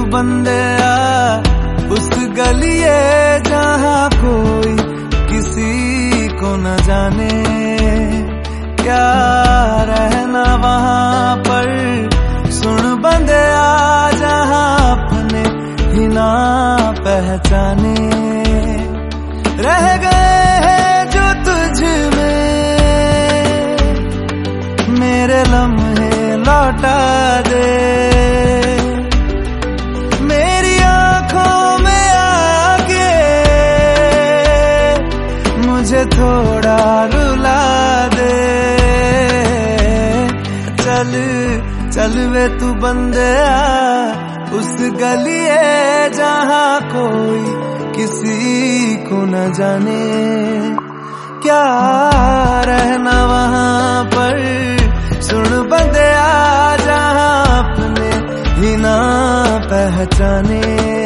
बंदे आ। उस गलिए जहाँ कोई किसी को न जाने। क्या रहना वहाँ पर? सुन बंदे आ, जहाँ अपने ही ना पहचाने। रह गए हैं जो तुझ में। मेरे लम्हे लौटा मुझे थोड़ा रुला दे। चल चल वे तू बंदे उस गली है जहाँ कोई किसी को न जाने। क्या रहना वहाँ पर? सुन बंदे जहाँ अपने ही ना पहचाने।